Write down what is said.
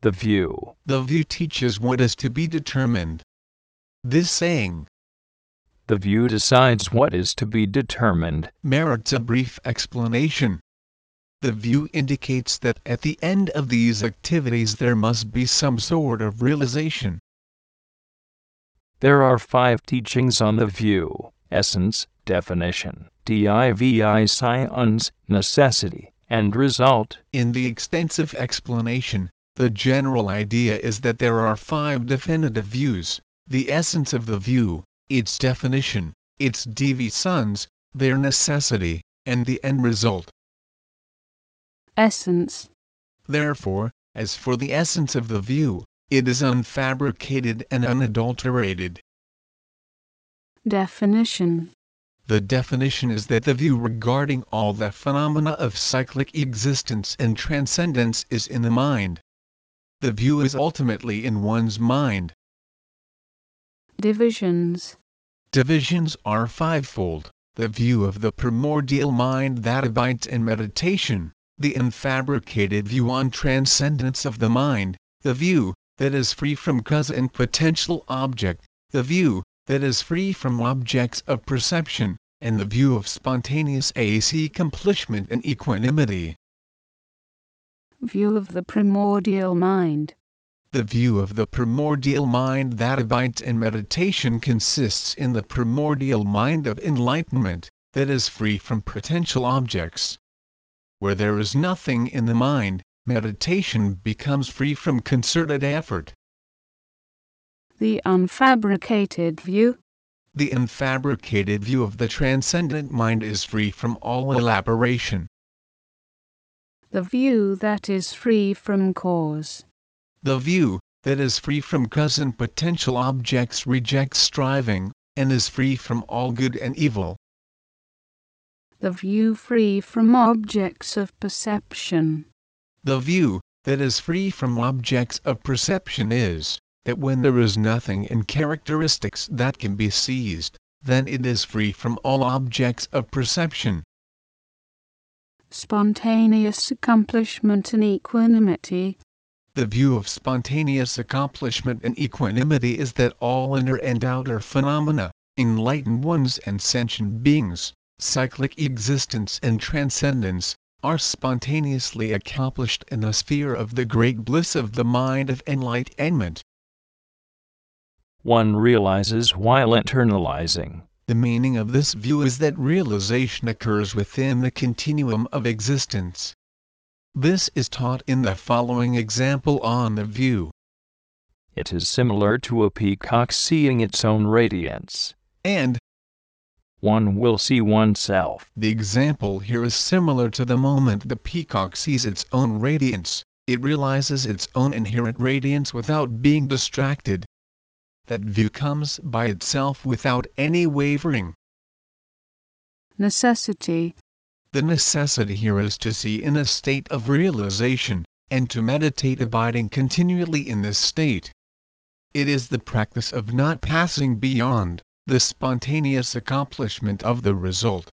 The view. The view teaches what is to be determined. This saying The view decides what is to be determined. merits a brief explanation. The view indicates that at the end of these activities there must be some sort of realization. There are five teachings on the view essence, definition, divi science, necessity, and result. In the extensive explanation, the general idea is that there are five definitive views the essence of the view, its definition, its divi sons, their necessity, and the end result. essence, Therefore, as for the essence of the view, it is unfabricated and unadulterated. definition, The definition is that the view regarding all the phenomena of cyclic existence and transcendence is in the mind. The view is ultimately in one's mind. divisions, Divisions are fivefold the view of the primordial mind that abides in meditation, the unfabricated view on transcendence of the mind, the view that is free from cause and potential object, the view that is free from objects of perception, and the view of spontaneous AC accomplishment and equanimity. view of the primordial mind, The view of the primordial mind that abides in meditation consists in the primordial mind of enlightenment, that is free from potential objects. Where there is nothing in the mind, meditation becomes free from concerted effort. The unfabricated view, The unfabricated view of the transcendent mind is free from all elaboration. the view that is free from cause, The view that is free from cause and potential objects rejects striving, and is free from all good and evil. the view free from objects of perception, The view that is free from objects of perception is that when there is nothing in characteristics that can be seized, then it is free from all objects of perception. spontaneous accomplishment and equanimity, The view of spontaneous accomplishment and equanimity is that all inner and outer phenomena, enlightened ones and sentient beings, cyclic existence and transcendence, are spontaneously accomplished in the sphere of the great bliss of the mind of enlightenment. One realizes while internalizing. The meaning of this view is that realization occurs within the continuum of existence. This is taught in the following example on the view. It is similar to a peacock seeing its own radiance. And, One will see oneself. the example here is similar to the moment the peacock sees its own radiance, it realizes its own inherent radiance without being distracted. That view comes by itself without any wavering. necessity, The necessity here is to see in a state of realization, and to meditate abiding continually in this state. It is the practice of not passing beyond the spontaneous accomplishment of the result.